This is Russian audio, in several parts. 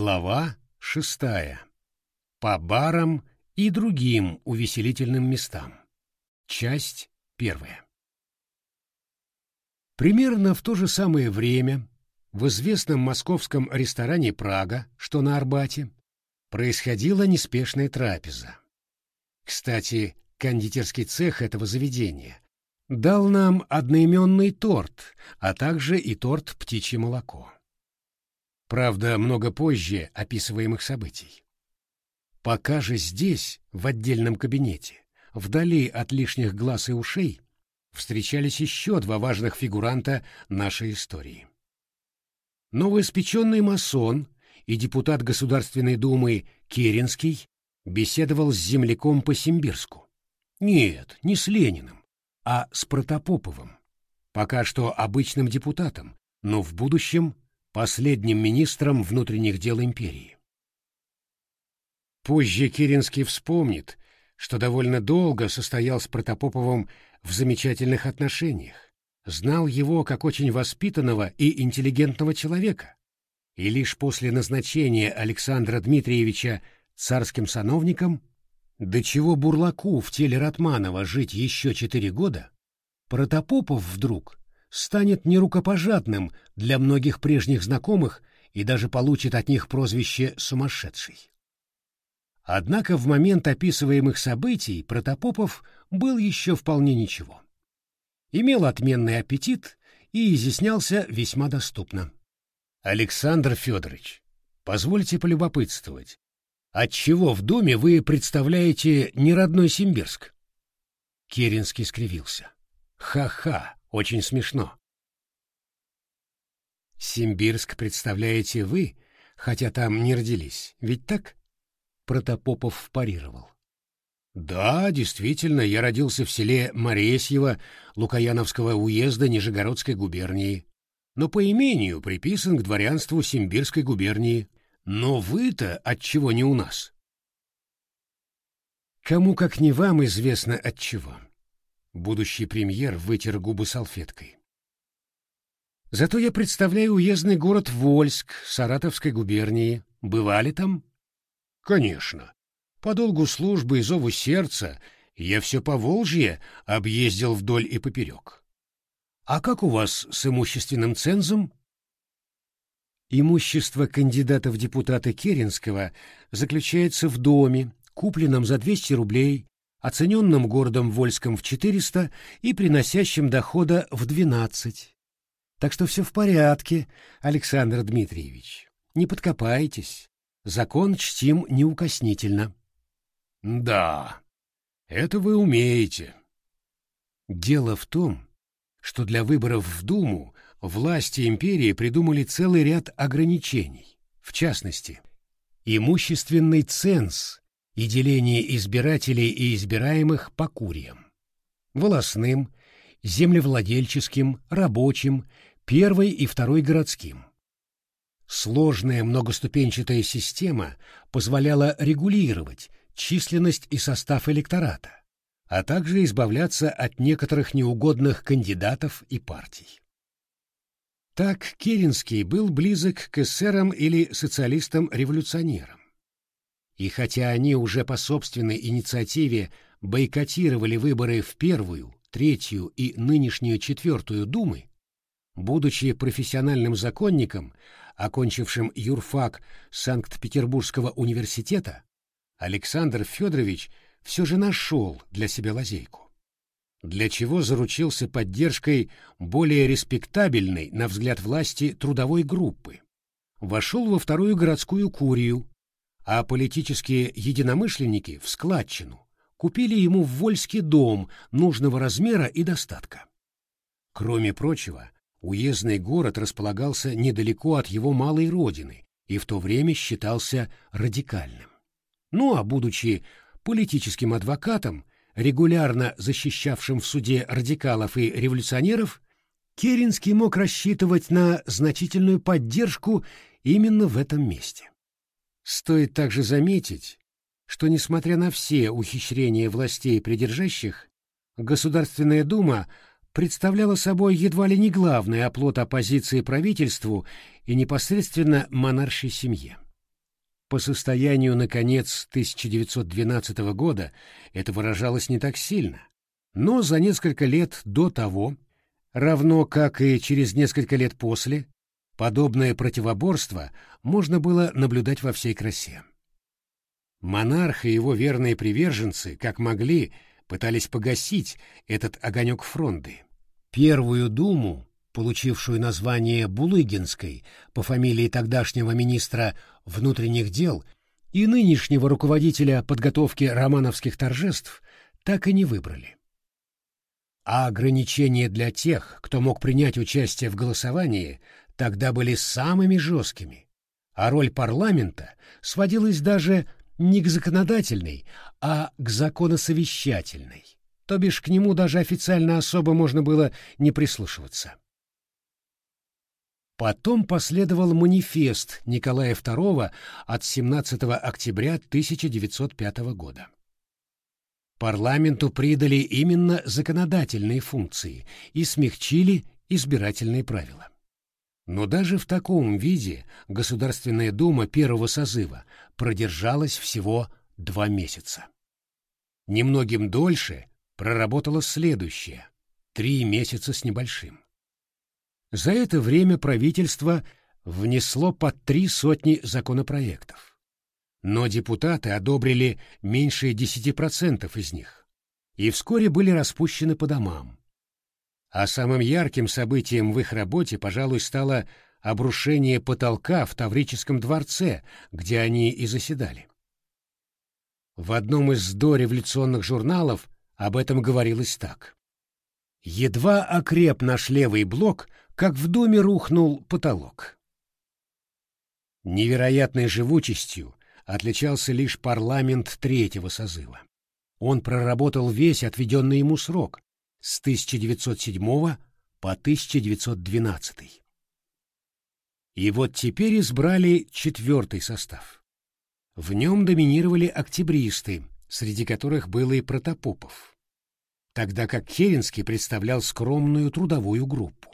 Глава шестая. По барам и другим увеселительным местам. Часть первая. Примерно в то же самое время в известном московском ресторане «Прага», что на Арбате, происходила неспешная трапеза. Кстати, кондитерский цех этого заведения дал нам одноименный торт, а также и торт «Птичье молоко». Правда, много позже описываемых событий. Пока же здесь, в отдельном кабинете, вдали от лишних глаз и ушей, встречались еще два важных фигуранта нашей истории. Новоиспеченный масон и депутат Государственной Думы Керенский беседовал с земляком по Симбирску. Нет, не с Лениным, а с Протопоповым. Пока что обычным депутатом, но в будущем последним министром внутренних дел империи. Позже Керенский вспомнит, что довольно долго состоял с Протопоповым в замечательных отношениях, знал его как очень воспитанного и интеллигентного человека, и лишь после назначения Александра Дмитриевича царским сановником, до чего Бурлаку в теле Ратманова жить еще четыре года, Протопопов вдруг станет нерукопожатным для многих прежних знакомых и даже получит от них прозвище «сумасшедший». Однако в момент описываемых событий Протопопов был еще вполне ничего. Имел отменный аппетит и изъяснялся весьма доступно. Александр Федорович, позвольте полюбопытствовать, отчего в доме вы представляете неродной Симбирск? Керенский скривился. Ха-ха, очень смешно. Симбирск представляете вы, хотя там не родились, ведь так? Протопопов парировал. Да, действительно, я родился в селе Моресьево Лукаяновского уезда Нижегородской губернии, но по имению приписан к дворянству Симбирской губернии. Но вы-то отчего не у нас? Кому как не вам известно отчего. Будущий премьер вытер губы салфеткой. Зато я представляю уездный город Вольск Саратовской губернии. Бывали там? Конечно. По долгу службы и зову сердца я все по Волжье объездил вдоль и поперек. А как у вас с имущественным цензом? Имущество кандидата в депутаты Керенского заключается в доме, купленном за 200 рублей, оцененном городом Вольском в 400 и приносящем дохода в 12. Так что все в порядке, Александр Дмитриевич. Не подкопайтесь. Закон чтим неукоснительно. Да, это вы умеете. Дело в том, что для выборов в Думу власти империи придумали целый ряд ограничений, в частности, имущественный ценз и деление избирателей и избираемых по курьям, волосным, землевладельческим, рабочим, первой и второй городским. Сложная многоступенчатая система позволяла регулировать численность и состав электората, а также избавляться от некоторых неугодных кандидатов и партий. Так Керенский был близок к эсерам или социалистам-революционерам. И хотя они уже по собственной инициативе бойкотировали выборы в первую, третью и нынешнюю четвертую думы, будучи профессиональным законником, окончившим юрфак Санкт-Петербургского университета, Александр Федорович все же нашел для себя лазейку, для чего заручился поддержкой более респектабельной, на взгляд власти, трудовой группы. Вошел во вторую городскую курию, а политические единомышленники в складчину купили ему в Вольский дом нужного размера и достатка. Кроме прочего, уездный город располагался недалеко от его малой родины и в то время считался радикальным. Ну а будучи политическим адвокатом, регулярно защищавшим в суде радикалов и революционеров, Керенский мог рассчитывать на значительную поддержку именно в этом месте. Стоит также заметить, что, несмотря на все ухищрения властей придержащих, Государственная Дума представляла собой едва ли не главный оплот оппозиции правительству и непосредственно монаршей семье. По состоянию на конец 1912 года это выражалось не так сильно, но за несколько лет до того, равно как и через несколько лет после, подобное противоборство можно было наблюдать во всей красе. Монарх и его верные приверженцы, как могли, пытались погасить этот огонек фронды. Первую думу, получившую название Булыгинской по фамилии тогдашнего министра внутренних дел и нынешнего руководителя подготовки романовских торжеств, так и не выбрали. А ограничения для тех, кто мог принять участие в голосовании, тогда были самыми жесткими, а роль парламента сводилась даже не к законодательной, а к законосовещательной, то бишь к нему даже официально особо можно было не прислушиваться. Потом последовал манифест Николая II от 17 октября 1905 года. Парламенту придали именно законодательные функции и смягчили избирательные правила. Но даже в таком виде Государственная Дума первого созыва продержалась всего два месяца. Немногим дольше проработала следующее — три месяца с небольшим. За это время правительство внесло под три сотни законопроектов. Но депутаты одобрили меньше 10% из них и вскоре были распущены по домам. А самым ярким событием в их работе, пожалуй, стало обрушение потолка в Таврическом дворце, где они и заседали. В одном из дореволюционных журналов об этом говорилось так. Едва окреп наш левый блок, как в доме рухнул потолок. Невероятной живучестью отличался лишь парламент третьего созыва. Он проработал весь отведенный ему срок с 1907 по 1912. И вот теперь избрали четвертый состав. В нем доминировали октябристы, среди которых был и Протопопов, тогда как Керенский представлял скромную трудовую группу.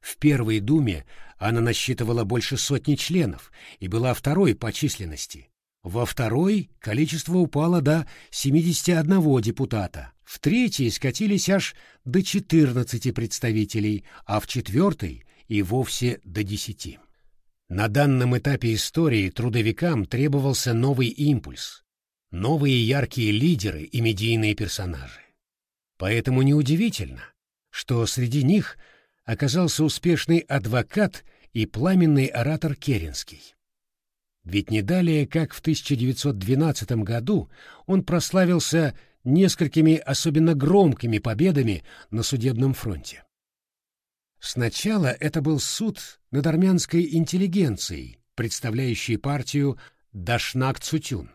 В Первой Думе она насчитывала больше сотни членов и была второй по численности. Во второй количество упало до 71 депутата, в третьей скатились аж до 14 представителей, а в четвертой и вовсе до 10. На данном этапе истории трудовикам требовался новый импульс, новые яркие лидеры и медийные персонажи. Поэтому неудивительно, что среди них – оказался успешный адвокат и пламенный оратор Керенский. Ведь не далее, как в 1912 году, он прославился несколькими особенно громкими победами на судебном фронте. Сначала это был суд над армянской интеллигенцией, представляющей партию Дашнак-Цутюн.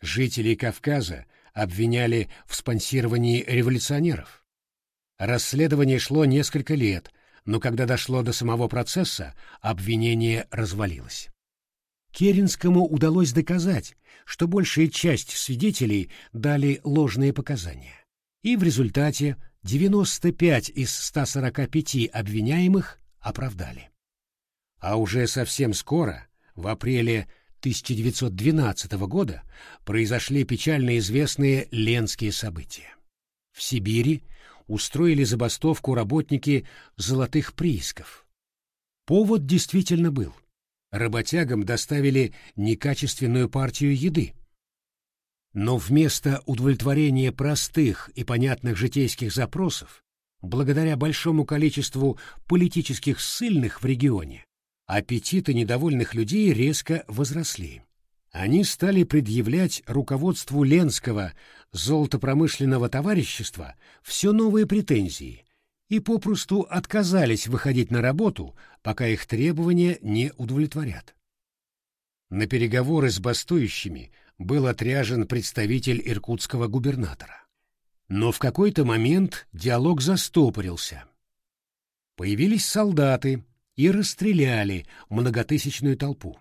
Жителей Кавказа обвиняли в спонсировании революционеров. Расследование шло несколько лет, но когда дошло до самого процесса, обвинение развалилось. Керенскому удалось доказать, что большая часть свидетелей дали ложные показания. И в результате 95 из 145 обвиняемых оправдали. А уже совсем скоро, в апреле 1912 года, произошли печально известные Ленские события. В Сибири устроили забастовку работники золотых приисков. Повод действительно был. Работягам доставили некачественную партию еды. Но вместо удовлетворения простых и понятных житейских запросов, благодаря большому количеству политических ссыльных в регионе, аппетиты недовольных людей резко возросли они стали предъявлять руководству Ленского золотопромышленного товарищества все новые претензии и попросту отказались выходить на работу, пока их требования не удовлетворят. На переговоры с бастующими был отряжен представитель иркутского губернатора. Но в какой-то момент диалог застопорился. Появились солдаты и расстреляли многотысячную толпу.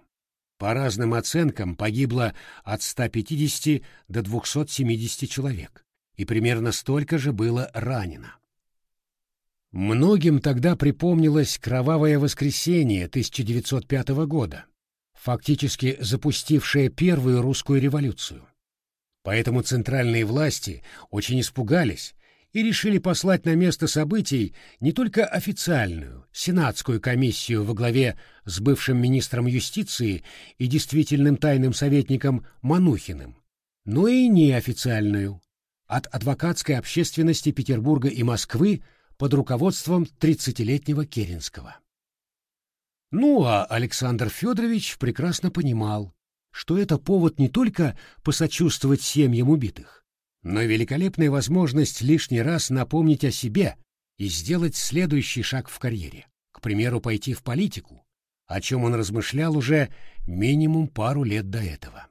По разным оценкам погибло от 150 до 270 человек, и примерно столько же было ранено. Многим тогда припомнилось кровавое воскресенье 1905 года, фактически запустившая первую русскую революцию. Поэтому центральные власти очень испугались и решили послать на место событий не только официальную сенатскую комиссию во главе с бывшим министром юстиции и действительным тайным советником Манухиным, но и неофициальную от адвокатской общественности Петербурга и Москвы под руководством 30-летнего Керенского. Ну а Александр Федорович прекрасно понимал, что это повод не только посочувствовать семьям убитых, но и великолепная возможность лишний раз напомнить о себе и сделать следующий шаг в карьере, к примеру, пойти в политику, о чем он размышлял уже минимум пару лет до этого.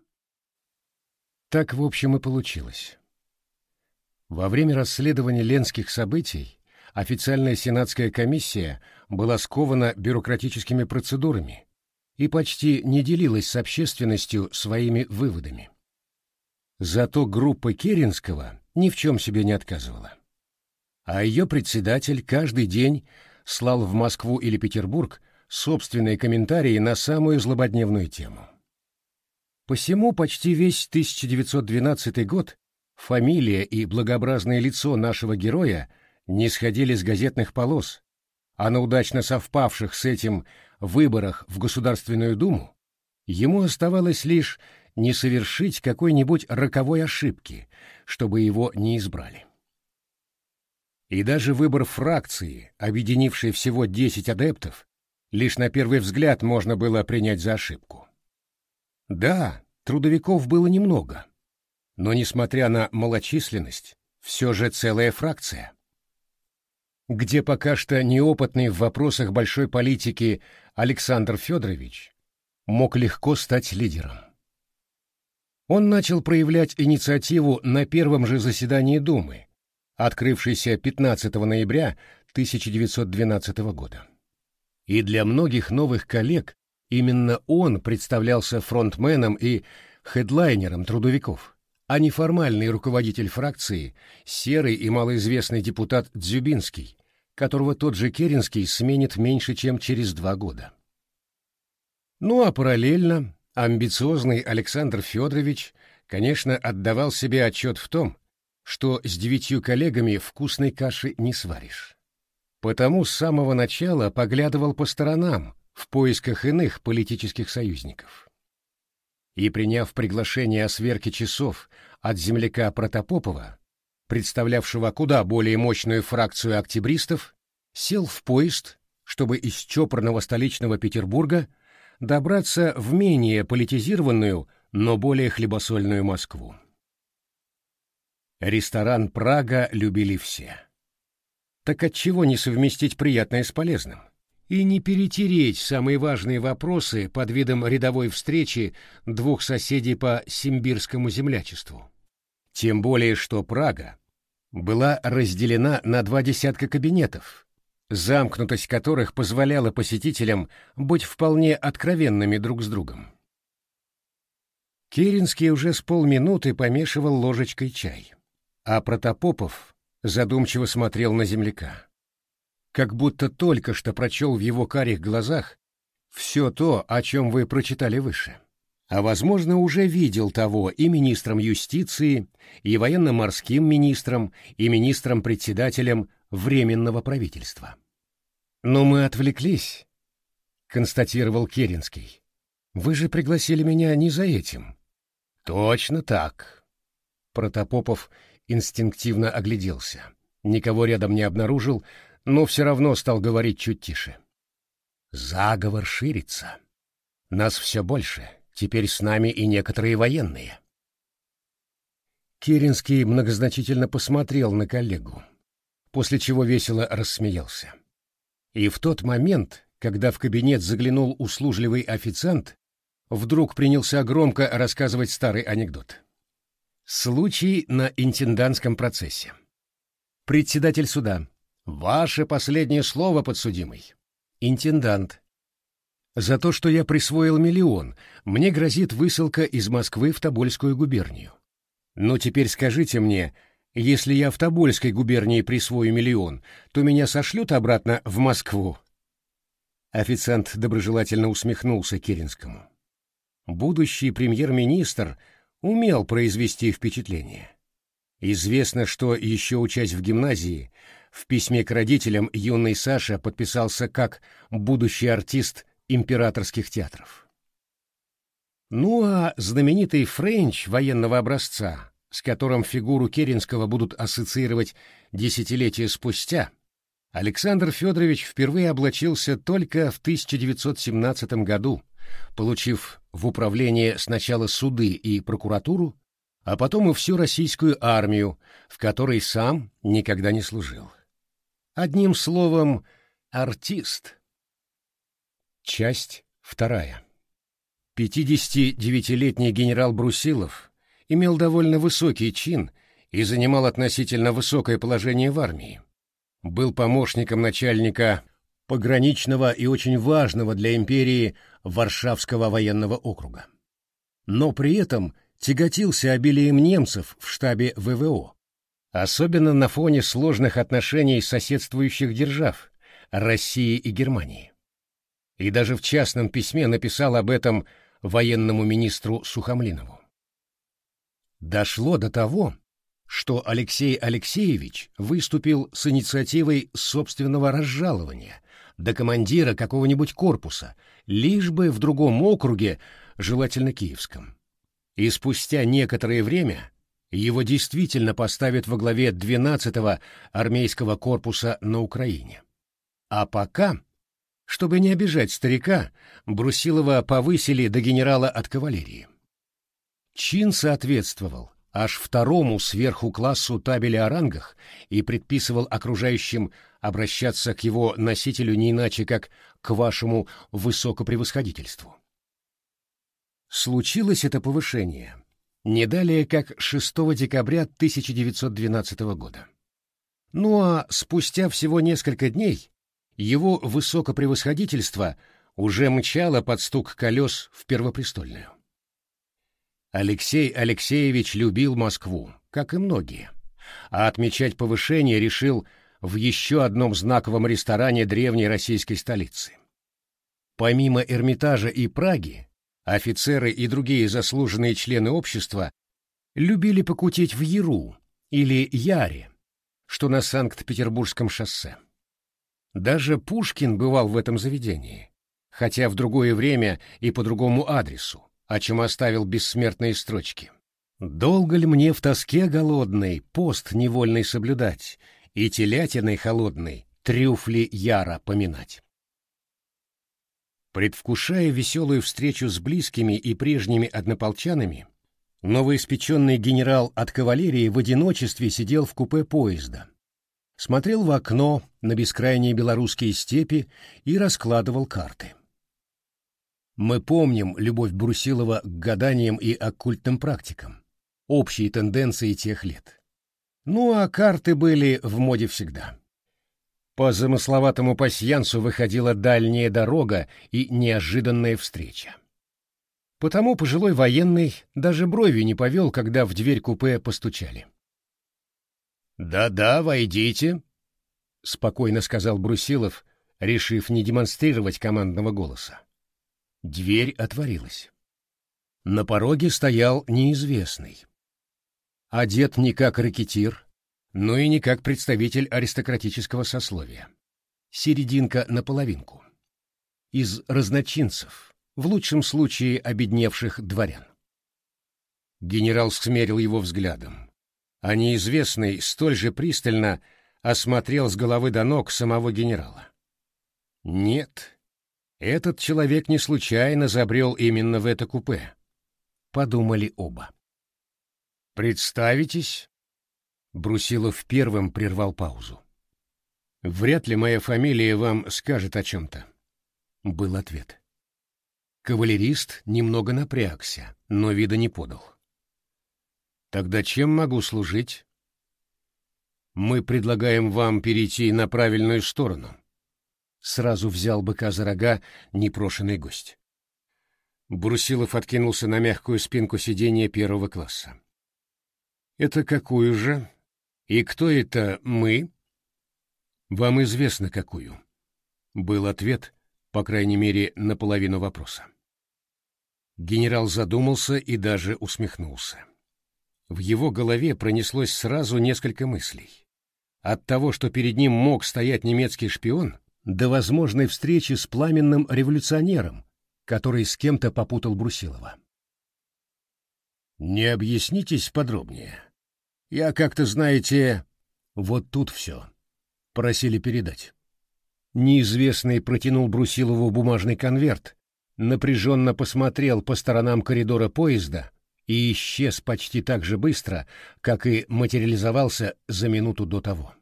Так, в общем, и получилось. Во время расследования ленских событий официальная сенатская комиссия была скована бюрократическими процедурами и почти не делилась с общественностью своими выводами. Зато группа Керенского ни в чем себе не отказывала. А ее председатель каждый день слал в Москву или Петербург собственные комментарии на самую злободневную тему. Посему почти весь 1912 год Фамилия и благообразное лицо нашего героя не сходили с газетных полос, а на удачно совпавших с этим выборах в Государственную Думу ему оставалось лишь не совершить какой-нибудь роковой ошибки, чтобы его не избрали. И даже выбор фракции, объединившей всего 10 адептов, лишь на первый взгляд можно было принять за ошибку. Да, трудовиков было немного, но, несмотря на малочисленность, все же целая фракция. Где пока что неопытный в вопросах большой политики Александр Федорович мог легко стать лидером. Он начал проявлять инициативу на первом же заседании Думы, открывшейся 15 ноября 1912 года. И для многих новых коллег именно он представлялся фронтменом и хедлайнером трудовиков а неформальный руководитель фракции, серый и малоизвестный депутат Дзюбинский, которого тот же Керенский сменит меньше, чем через два года. Ну а параллельно амбициозный Александр Федорович, конечно, отдавал себе отчет в том, что с девятью коллегами вкусной каши не сваришь. Потому с самого начала поглядывал по сторонам в поисках иных политических союзников и, приняв приглашение о сверке часов от земляка Протопопова, представлявшего куда более мощную фракцию октябристов, сел в поезд, чтобы из чопорного столичного Петербурга добраться в менее политизированную, но более хлебосольную Москву. Ресторан «Прага» любили все. Так отчего не совместить приятное с полезным? И не перетереть самые важные вопросы под видом рядовой встречи двух соседей по симбирскому землячеству. Тем более, что Прага была разделена на два десятка кабинетов, замкнутость которых позволяла посетителям быть вполне откровенными друг с другом. Керенский уже с полминуты помешивал ложечкой чай, а Протопопов задумчиво смотрел на земляка как будто только что прочел в его карих глазах все то, о чем вы прочитали выше. А, возможно, уже видел того и министром юстиции, и военно-морским министром, и министром-председателем Временного правительства. «Но мы отвлеклись», — констатировал Керенский. «Вы же пригласили меня не за этим». «Точно так». Протопопов инстинктивно огляделся. Никого рядом не обнаружил, но все равно стал говорить чуть тише. Заговор ширится. Нас все больше. Теперь с нами и некоторые военные. Керенский многозначительно посмотрел на коллегу, после чего весело рассмеялся. И в тот момент, когда в кабинет заглянул услужливый официант, вдруг принялся громко рассказывать старый анекдот. Случай на интендантском процессе. Председатель суда. Ваше последнее слово, подсудимый. Интендант. За то, что я присвоил миллион, мне грозит высылка из Москвы в Тобольскую губернию. Но теперь скажите мне, если я в Тобольской губернии присвою миллион, то меня сошлют обратно в Москву? Официант доброжелательно усмехнулся Керенскому. будущий премьер-министр умел произвести впечатление. Известно, что, еще учась в гимназии, в письме к родителям юный Саша подписался как будущий артист императорских театров. Ну а знаменитый Френч военного образца, с которым фигуру Керенского будут ассоциировать десятилетия спустя, Александр Федорович впервые облачился только в 1917 году, получив в управление сначала суды и прокуратуру, а потом и всю российскую армию, в которой сам никогда не служил. Одним словом, артист. Часть вторая. 59-летний генерал Брусилов имел довольно высокий чин и занимал относительно высокое положение в армии. Был помощником начальника пограничного и очень важного для империи Варшавского военного округа. Но при этом тяготился обилием немцев в штабе ВВО, особенно на фоне сложных отношений соседствующих держав России и Германии. И даже в частном письме написал об этом военному министру Сухомлинову. Дошло до того, что Алексей Алексеевич выступил с инициативой собственного разжалования до командира какого-нибудь корпуса, лишь бы в другом округе, желательно киевском. И спустя некоторое время его действительно поставят во главе 12-го армейского корпуса на Украине. А пока, чтобы не обижать старика, Брусилова повысили до генерала от кавалерии. Чин соответствовал аж второму сверху классу табеля о рангах и предписывал окружающим обращаться к его носителю не иначе, как к вашему высокопревосходительству. Случилось это повышение не далее, как 6 декабря 1912 года. Ну а спустя всего несколько дней его высокопревосходительство уже мчало под стук колес в Первопрестольную. Алексей Алексеевич любил Москву, как и многие, а отмечать повышение решил в еще одном знаковом ресторане древней российской столицы. Помимо Эрмитажа и Праги, Офицеры и другие заслуженные члены общества любили покутить в Яру или Яре, что на Санкт-Петербургском шоссе. Даже Пушкин бывал в этом заведении, хотя в другое время и по другому адресу, о чем оставил бессмертные строчки. «Долго ли мне в тоске голодной пост невольный соблюдать и телятиной холодной трюфли яра поминать?» Предвкушая веселую встречу с близкими и прежними однополчанами, новоиспеченный генерал от кавалерии в одиночестве сидел в купе поезда, смотрел в окно на бескрайние белорусские степи и раскладывал карты. Мы помним любовь Брусилова к гаданиям и оккультным практикам, общие тенденции тех лет. Ну а карты были в моде всегда. По замысловатому пасьянсу выходила дальняя дорога и неожиданная встреча. Потому пожилой военный даже брови не повел, когда в дверь купе постучали. «Да-да, войдите», — спокойно сказал Брусилов, решив не демонстрировать командного голоса. Дверь отворилась. На пороге стоял неизвестный. Одет не как ракетир, но и не как представитель аристократического сословия. Серединка наполовинку. Из разночинцев, в лучшем случае обедневших дворян. Генерал смерил его взглядом, а неизвестный столь же пристально осмотрел с головы до ног самого генерала. Нет, этот человек не случайно забрел именно в это купе. Подумали оба. «Представитесь?» Брусилов первым прервал паузу. «Вряд ли моя фамилия вам скажет о чем-то», — был ответ. Кавалерист немного напрягся, но вида не подал. «Тогда чем могу служить?» «Мы предлагаем вам перейти на правильную сторону», — сразу взял быка за рога непрошенный гость. Брусилов откинулся на мягкую спинку сиденья первого класса. «Это какую же?» «И кто это мы?» «Вам известно, какую?» Был ответ, по крайней мере, на половину вопроса. Генерал задумался и даже усмехнулся. В его голове пронеслось сразу несколько мыслей. От того, что перед ним мог стоять немецкий шпион, до возможной встречи с пламенным революционером, который с кем-то попутал Брусилова. «Не объяснитесь подробнее. Я как-то, знаете, вот тут все. Просили передать». Неизвестный протянул Брусилову бумажный конверт, напряженно посмотрел по сторонам коридора поезда и исчез почти так же быстро, как и материализовался за минуту до того.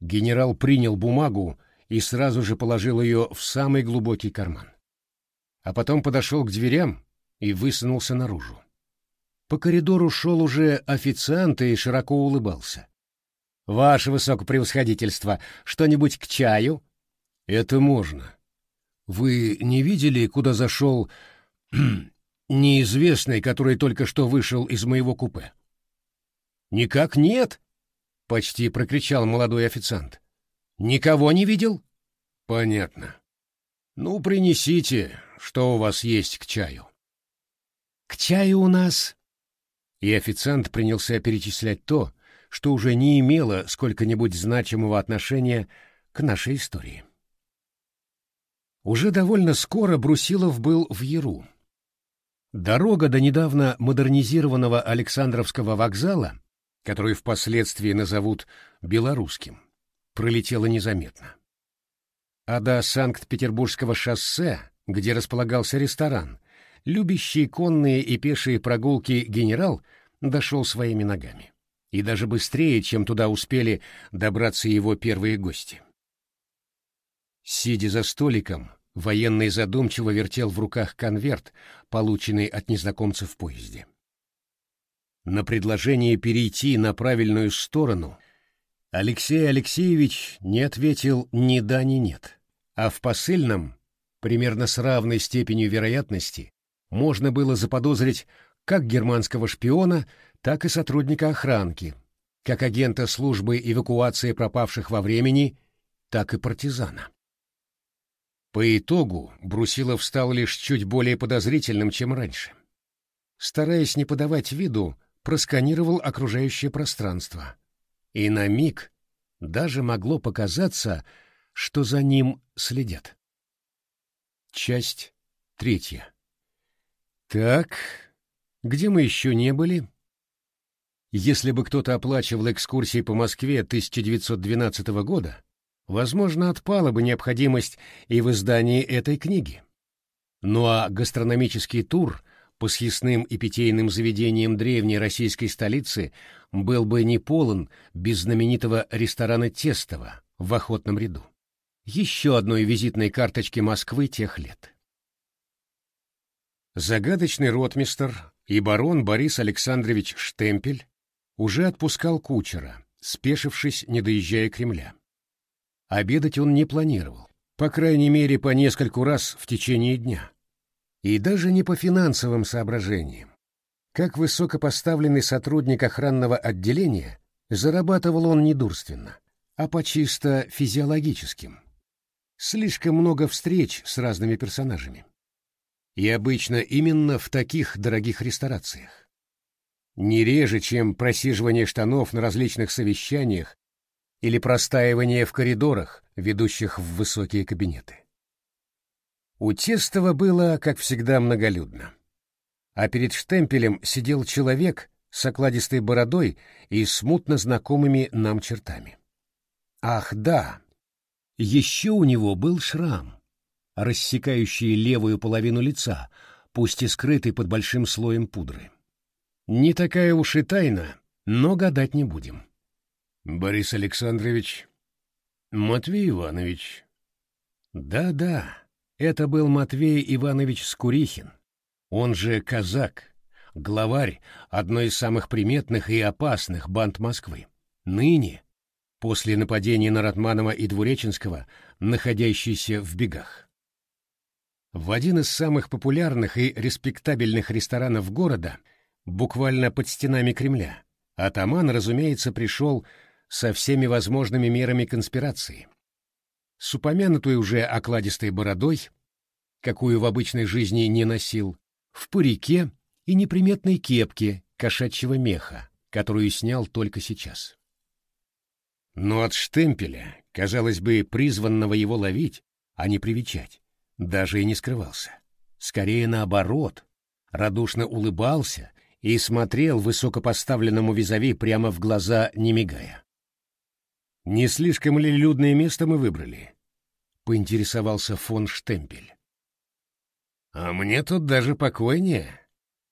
Генерал принял бумагу и сразу же положил ее в самый глубокий карман. А потом подошел к дверям и высунулся наружу. По коридору шел уже официант и широко улыбался. «Ваше высокопревосходительство, что-нибудь к чаю?» «Это можно. Вы не видели, куда зашел неизвестный, который только что вышел из моего купе?» «Никак нет!» — почти прокричал молодой официант. «Никого не видел?» «Понятно. Ну, принесите, что у вас есть к чаю». «К чаю у нас...» И официант принялся перечислять то, что уже не имело сколько-нибудь значимого отношения к нашей истории. Уже довольно скоро Брусилов был в Яру. Дорога до недавно модернизированного Александровского вокзала, который впоследствии назовут Белорусским, пролетела незаметно. А до Санкт-Петербургского шоссе, где располагался ресторан, любящий конные и пешие прогулки генерал дошел своими ногами. И даже быстрее, чем туда успели добраться его первые гости. Сидя за столиком, военный задумчиво вертел в руках конверт, полученный от незнакомца в поезде. На предложение перейти на правильную сторону Алексей Алексеевич не ответил ни да, ни нет, а в посыльном, примерно с равной степенью вероятности, можно было заподозрить как германского шпиона, так и сотрудника охранки, как агента службы эвакуации пропавших во времени, так и партизана. По итогу Брусилов стал лишь чуть более подозрительным, чем раньше. Стараясь не подавать виду, просканировал окружающее пространство. И на миг даже могло показаться, что за ним следят. Часть третья. Так, где мы еще не были? Если бы кто-то оплачивал экскурсии по Москве 1912 года, возможно, отпала бы необходимость и в издании этой книги. Ну а гастрономический тур по съестным и питейным заведениям древней российской столицы был бы не полон без знаменитого ресторана Тестова в охотном ряду. Еще одной визитной карточки Москвы тех лет. Загадочный ротмистр и барон Борис Александрович Штемпель уже отпускал кучера, спешившись, не доезжая Кремля. Обедать он не планировал, по крайней мере, по нескольку раз в течение дня. И даже не по финансовым соображениям. Как высокопоставленный сотрудник охранного отделения, зарабатывал он недурственно, а по чисто физиологическим. Слишком много встреч с разными персонажами. И обычно именно в таких дорогих ресторациях. Не реже, чем просиживание штанов на различных совещаниях или простаивание в коридорах, ведущих в высокие кабинеты. У Тестова было, как всегда, многолюдно. А перед штемпелем сидел человек с окладистой бородой и смутно знакомыми нам чертами. Ах, да, еще у него был шрам, рассекающий левую половину лица, пусть и скрытый под большим слоем пудры. Не такая уж и тайна, но гадать не будем. Борис Александрович, Матвей Иванович. Да-да, это был Матвей Иванович Скурихин, он же казак, главарь одной из самых приметных и опасных банд Москвы. Ныне, после нападения на Ратманова и Двуреченского, находящийся в бегах. В один из самых популярных и респектабельных ресторанов города, буквально под стенами Кремля, атаман, разумеется, пришел со всеми возможными мерами конспирации. С упомянутой уже окладистой бородой, какую в обычной жизни не носил, в парике и неприметной кепке кошачьего меха, которую снял только сейчас. Но от штемпеля, казалось бы, призванного его ловить, а не привечать, даже и не скрывался. Скорее наоборот, радушно улыбался и смотрел высокопоставленному визави прямо в глаза, не мигая. «Не слишком ли людное место мы выбрали?» — поинтересовался фон Штемпель. «А мне тут даже покойнее.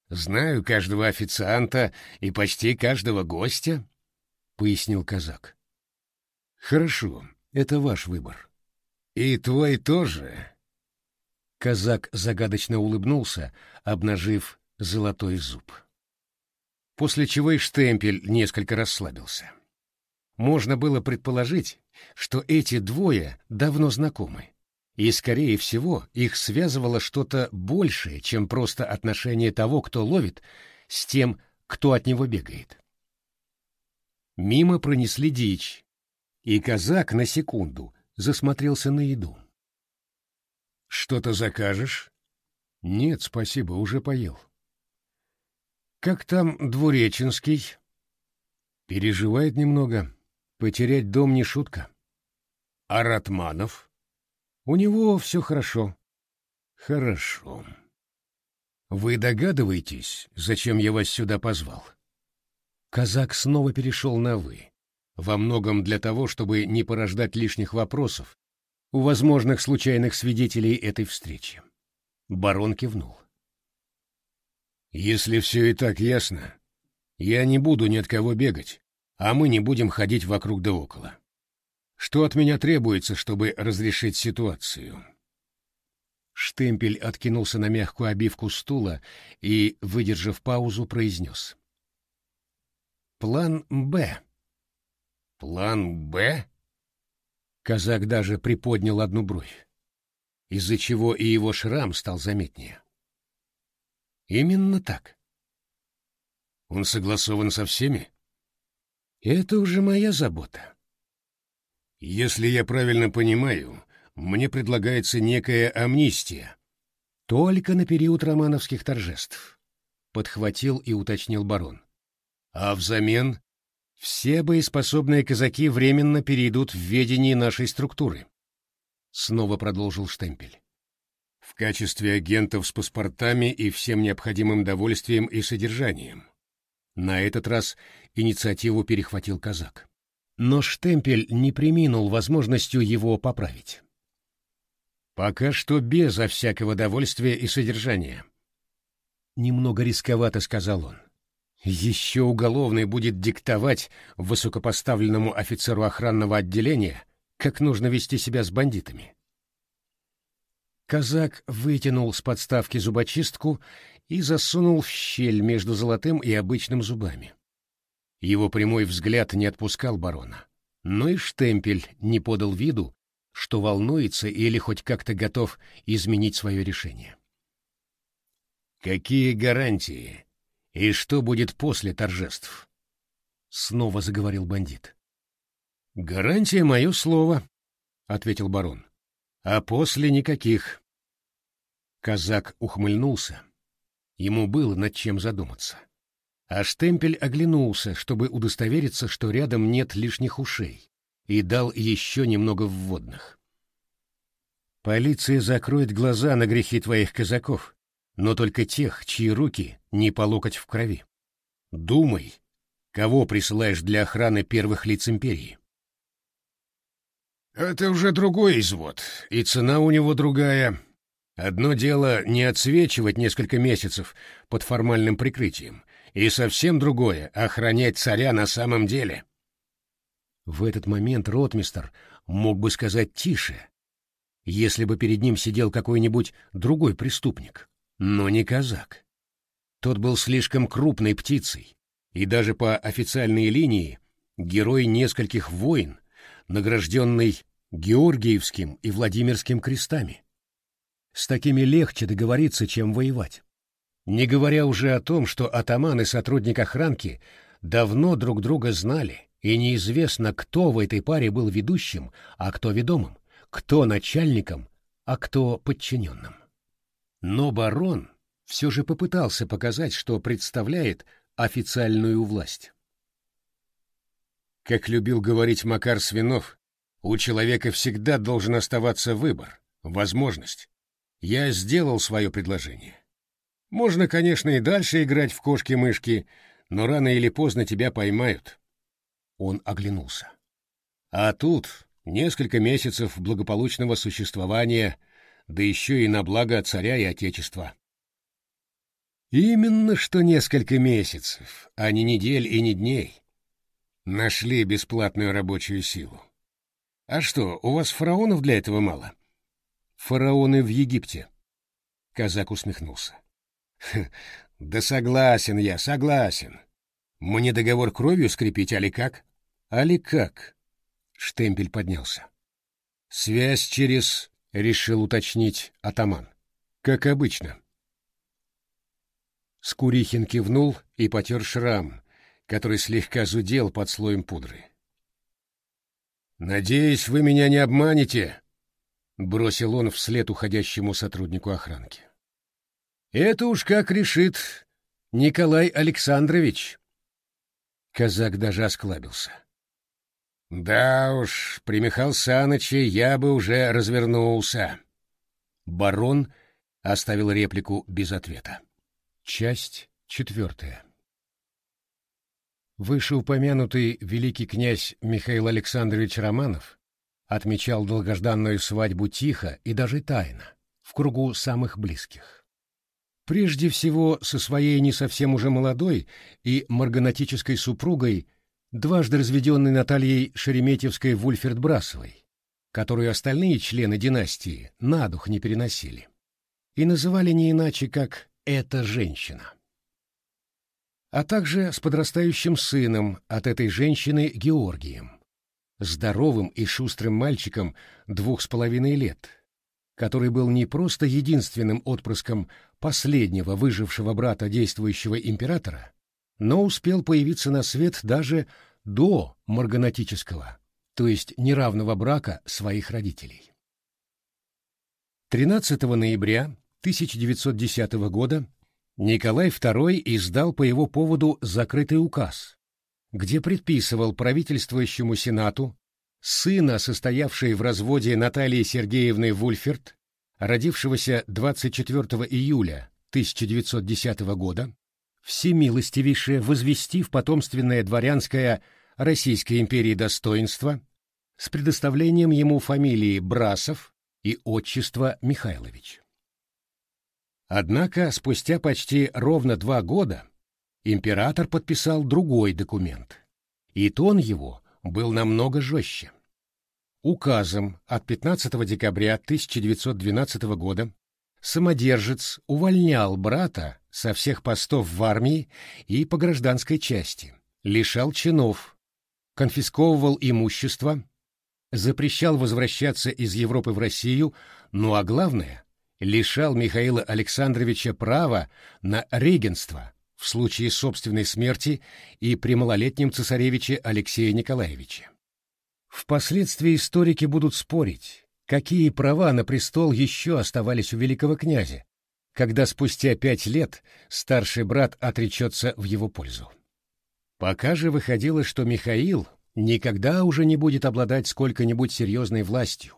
Знаю каждого официанта и почти каждого гостя», — пояснил казак. «Хорошо, это ваш выбор». «И твой тоже», Казак загадочно улыбнулся, обнажив золотой зуб. После чего и штемпель несколько расслабился. Можно было предположить, что эти двое давно знакомы, и, скорее всего, их связывало что-то большее, чем просто отношение того, кто ловит, с тем, кто от него бегает. Мимо пронесли дичь, и казак на секунду засмотрелся на еду. Что-то закажешь? Нет, спасибо, уже поел. Как там Двуреченский? Переживает немного. Потерять дом не шутка. А Ратманов? У него все хорошо. Хорошо. Вы догадываетесь, зачем я вас сюда позвал? Казак снова перешел на «вы». Во многом для того, чтобы не порождать лишних вопросов у возможных случайных свидетелей этой встречи. Барон кивнул. «Если все и так ясно, я не буду ни от кого бегать, а мы не будем ходить вокруг да около. Что от меня требуется, чтобы разрешить ситуацию?» Штемпель откинулся на мягкую обивку стула и, выдержав паузу, произнес. «План Б». «План Б?» Казак даже приподнял одну бровь, из-за чего и его шрам стал заметнее. Именно так. Он согласован со всеми? Это уже моя забота. Если я правильно понимаю, мне предлагается некая амнистия. Только на период романовских торжеств. Подхватил и уточнил барон. А взамен все боеспособные казаки временно перейдут в ведение нашей структуры. Снова продолжил Штемпель. В качестве агентов с паспортами и всем необходимым довольствием и содержанием. На этот раз инициативу перехватил казак. Но Штемпель не приминул возможностью его поправить. «Пока что без всякого довольствия и содержания». Немного рисковато сказал он. Еще уголовный будет диктовать высокопоставленному офицеру охранного отделения, как нужно вести себя с бандитами. Казак вытянул с подставки зубочистку и засунул в щель между золотым и обычным зубами. Его прямой взгляд не отпускал барона, но и штемпель не подал виду, что волнуется или хоть как-то готов изменить свое решение. «Какие гарантии?» «И что будет после торжеств?» Снова заговорил бандит. «Гарантия — мое слово», — ответил барон. «А после никаких». Казак ухмыльнулся. Ему было над чем задуматься. А штемпель оглянулся, чтобы удостовериться, что рядом нет лишних ушей, и дал еще немного вводных. «Полиция закроет глаза на грехи твоих казаков, но только тех, чьи руки не по локоть в крови. Думай, кого присылаешь для охраны первых лиц империи. Это уже другой извод, и цена у него другая. Одно дело не отсвечивать несколько месяцев под формальным прикрытием, и совсем другое — охранять царя на самом деле. В этот момент ротмистер мог бы сказать «тише», если бы перед ним сидел какой-нибудь другой преступник но не казак. Тот был слишком крупной птицей, и даже по официальной линии герой нескольких войн, награжденный Георгиевским и Владимирским крестами. С такими легче договориться, чем воевать. Не говоря уже о том, что атаман и сотрудник охранки давно друг друга знали, и неизвестно, кто в этой паре был ведущим, а кто ведомым, кто начальником, а кто подчиненным. Но барон все же попытался показать, что представляет официальную власть. Как любил говорить Макар Свинов, у человека всегда должен оставаться выбор, возможность. Я сделал свое предложение. Можно, конечно, и дальше играть в кошки-мышки, но рано или поздно тебя поймают. Он оглянулся. А тут несколько месяцев благополучного существования, да еще и на благо царя и отечества. Именно что несколько месяцев, а не недель и не дней. Нашли бесплатную рабочую силу. А что, у вас фараонов для этого мало? Фараоны в Египте. Казак усмехнулся. Да согласен я, согласен. Мне договор кровью скрепить, али как? Али как? Штемпель поднялся. Связь через, решил уточнить атаман. Как обычно. Скурихин кивнул и потер шрам, который слегка зудел под слоем пудры. «Надеюсь, вы меня не обманете», — бросил он вслед уходящему сотруднику охранки. «Это уж как решит Николай Александрович». Казак даже осклабился. «Да уж, при Михаил Саныче я бы уже развернулся». Барон оставил реплику без ответа. Часть четвертая. Вышеупомянутый великий князь Михаил Александрович Романов отмечал долгожданную свадьбу тихо и даже тайно, в кругу самых близких. Прежде всего со своей не совсем уже молодой и марганатической супругой, дважды разведенной Натальей Шереметьевской Вульферт-Брасовой, которую остальные члены династии на дух не переносили, и называли не иначе, как «эта женщина» а также с подрастающим сыном от этой женщины Георгием, здоровым и шустрым мальчиком двух с половиной лет, который был не просто единственным отпрыском последнего выжившего брата действующего императора, но успел появиться на свет даже до марганатического, то есть неравного брака своих родителей. 13 ноября 1910 года Николай II издал по его поводу закрытый указ, где предписывал правительствующему Сенату сына, состоявшей в разводе Натальи Сергеевны Вульферт, родившегося 24 июля 1910 года, всемилостивейше возвести в потомственное дворянское Российской империи достоинство с предоставлением ему фамилии Брасов и отчества Михайлович. Однако спустя почти ровно два года император подписал другой документ, и тон его был намного жестче. Указом от 15 декабря 1912 года самодержец увольнял брата со всех постов в армии и по гражданской части, лишал чинов, конфисковывал имущество, запрещал возвращаться из Европы в Россию, ну а главное, лишал Михаила Александровича права на регенство в случае собственной смерти и при малолетнем цесаревиче Алексее Николаевиче. Впоследствии историки будут спорить, какие права на престол еще оставались у великого князя, когда спустя пять лет старший брат отречется в его пользу. Пока же выходило, что Михаил никогда уже не будет обладать сколько-нибудь серьезной властью,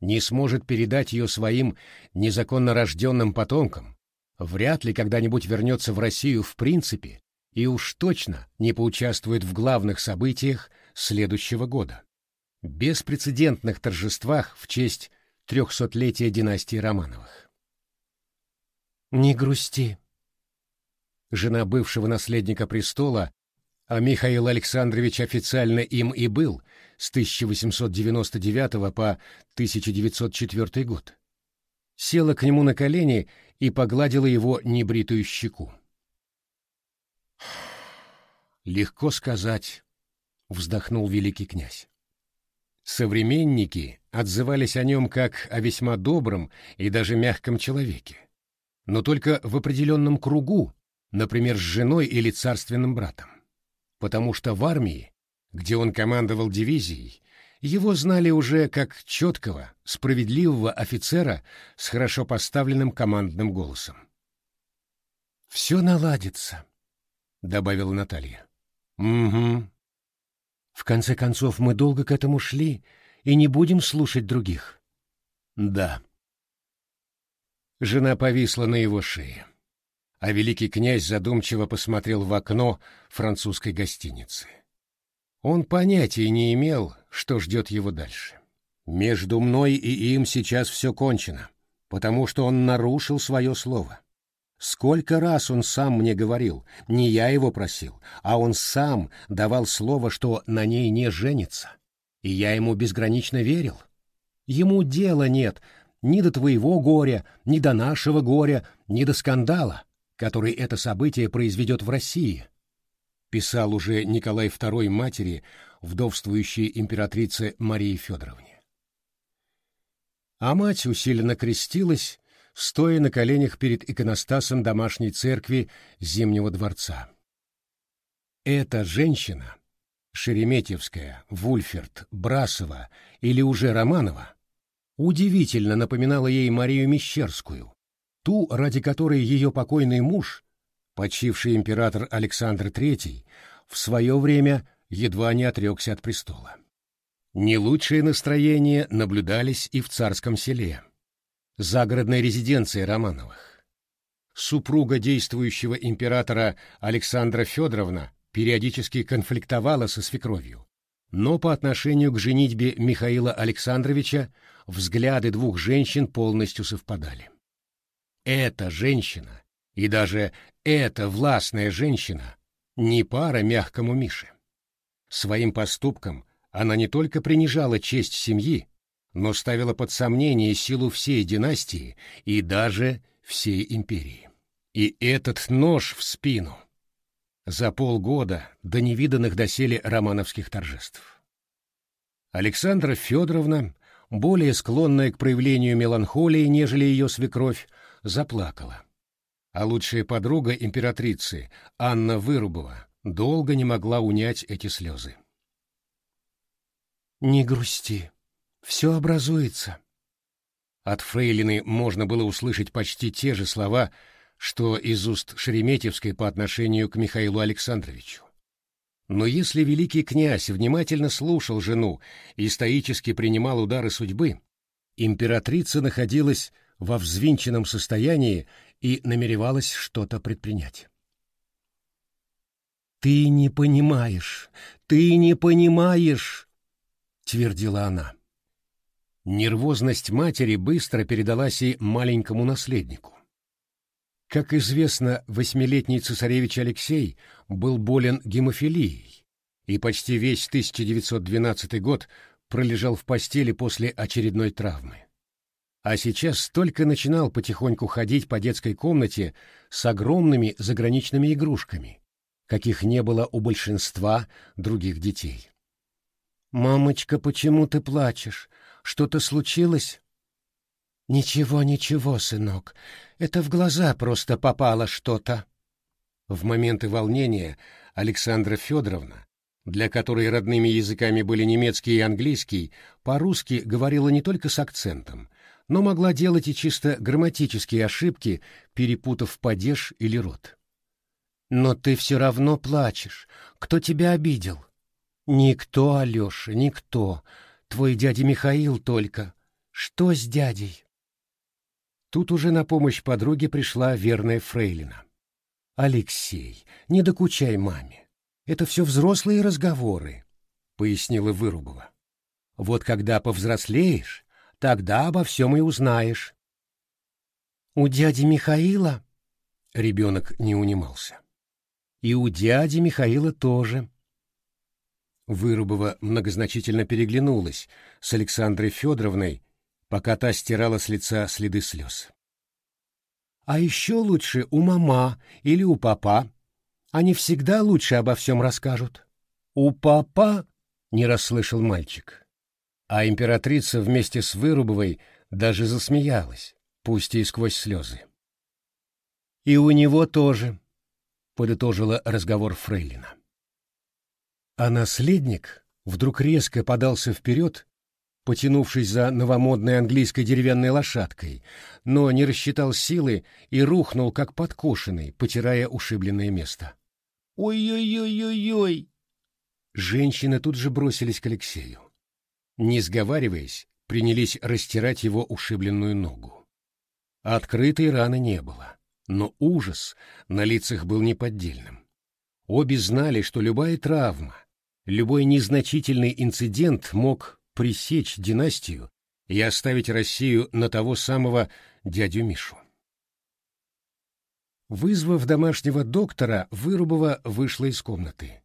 не сможет передать ее своим незаконно рожденным потомкам, вряд ли когда-нибудь вернется в Россию в принципе и уж точно не поучаствует в главных событиях следующего года. Беспрецедентных торжествах в честь трехсотлетия династии Романовых. «Не грусти». Жена бывшего наследника престола, а Михаил Александрович официально им и был – с 1899 по 1904 год. Села к нему на колени и погладила его небритую щеку. «Легко сказать», — вздохнул великий князь. Современники отзывались о нем как о весьма добром и даже мягком человеке, но только в определенном кругу, например, с женой или царственным братом, потому что в армии где он командовал дивизией, Его знали уже как четкого, справедливого офицера с хорошо поставленным командным голосом. «Все наладится», — добавила Наталья. «Угу. В конце концов, мы долго к этому шли и не будем слушать других». «Да». Жена повисла на его шее, а великий князь задумчиво посмотрел в окно французской гостиницы. Он понятия не имел, что ждет его дальше. Между мной и им сейчас все кончено, потому что он нарушил свое слово. Сколько раз он сам мне говорил, не я его просил, а он сам давал слово, что на ней не женится. И я ему безгранично верил. Ему дела нет ни до твоего горя, ни до нашего горя, ни до скандала, который это событие произведет в России. Писал уже Николай II матери, вдовствующей императрице Марии Федоровне. А мать усиленно крестилась, стоя на коленях перед иконостасом домашней церкви Зимнего дворца. Эта женщина, Шереметьевская, Вульферт, Брасова или уже Романова, удивительно напоминала ей Марию Мещерскую, ту, ради которой ее покойный муж, почивший император Александр III, в свое время едва не отрекся от престола. Не лучшие настроения наблюдались и в царском селе загородной резиденции Романовых. Супруга действующего императора Александра Федоровна периодически конфликтовала со свекровью, но по отношению к женитьбе Михаила Александровича взгляды двух женщин полностью совпадали. Эта женщина и даже эта властная женщина не пара мягкому Мише. Своим поступком она не только принижала честь семьи, но ставила под сомнение силу всей династии и даже всей империи. И этот нож в спину за полгода до невиданных доселе романовских торжеств. Александра Федоровна, более склонная к проявлению меланхолии, нежели ее свекровь, заплакала. А лучшая подруга императрицы, Анна Вырубова, долго не могла унять эти слезы. «Не грусти», все образуется. От Фрейлины можно было услышать почти те же слова, что из уст Шереметьевской по отношению к Михаилу Александровичу. Но если великий князь внимательно слушал жену и стоически принимал удары судьбы, императрица находилась во взвинченном состоянии и намеревалась что-то предпринять. «Ты не понимаешь, ты не понимаешь!» — твердила она. Нервозность матери быстро передалась и маленькому наследнику. Как известно, восьмилетний цесаревич Алексей был болен гемофилией и почти весь 1912 год пролежал в постели после очередной травмы. А сейчас только начинал потихоньку ходить по детской комнате с огромными заграничными игрушками, каких не было у большинства других детей. «Мамочка, почему ты плачешь? Что-то случилось? Ничего, ничего, сынок. Это в глаза просто попало что-то. В моменты волнения Александра Федоровна, для которой родными языками были немецкий и английский, по-русски говорила не только с акцентом, но могла делать и чисто грамматические ошибки, перепутав падеж или род. «Но ты все равно плачешь. Кто тебя обидел?» «Никто, Алеша, никто. Твой дядя Михаил только. Что с дядей? Тут уже на помощь подруге пришла верная фрейлина. «Алексей, не докучай маме. Это все взрослые разговоры», — пояснила Вырубова. «Вот когда повзрослеешь, тогда обо всем и узнаешь». «У дяди Михаила?» — ребенок не унимался. «И у дяди Михаила тоже», Вырубова многозначительно переглянулась с Александрой Федоровной, пока та стирала с лица следы слез. «А еще лучше у мама или у папа. Они всегда лучше обо всем расскажут». «У папа?» — не расслышал мальчик. А императрица вместе с Вырубовой даже засмеялась, пусть и сквозь слезы. «И у него тоже», — подытожила разговор Фрейлина. А наследник, вдруг резко подался вперед, потянувшись за новомодной английской деревянной лошадкой, но не рассчитал силы и рухнул, как подкошенный, потирая ушибленное место. «Ой-ой-ой-ой-ой!» Женщины тут же бросились к Алексею. Не сговариваясь, принялись растирать его ушибленную ногу. Открытой раны не было, но ужас на лицах был неподдельным. Обе знали, что любая травма, любой незначительный инцидент мог пресечь династию и оставить Россию на того самого дядю Мишу. Вызвав домашнего доктора, Вырубова вышла из комнаты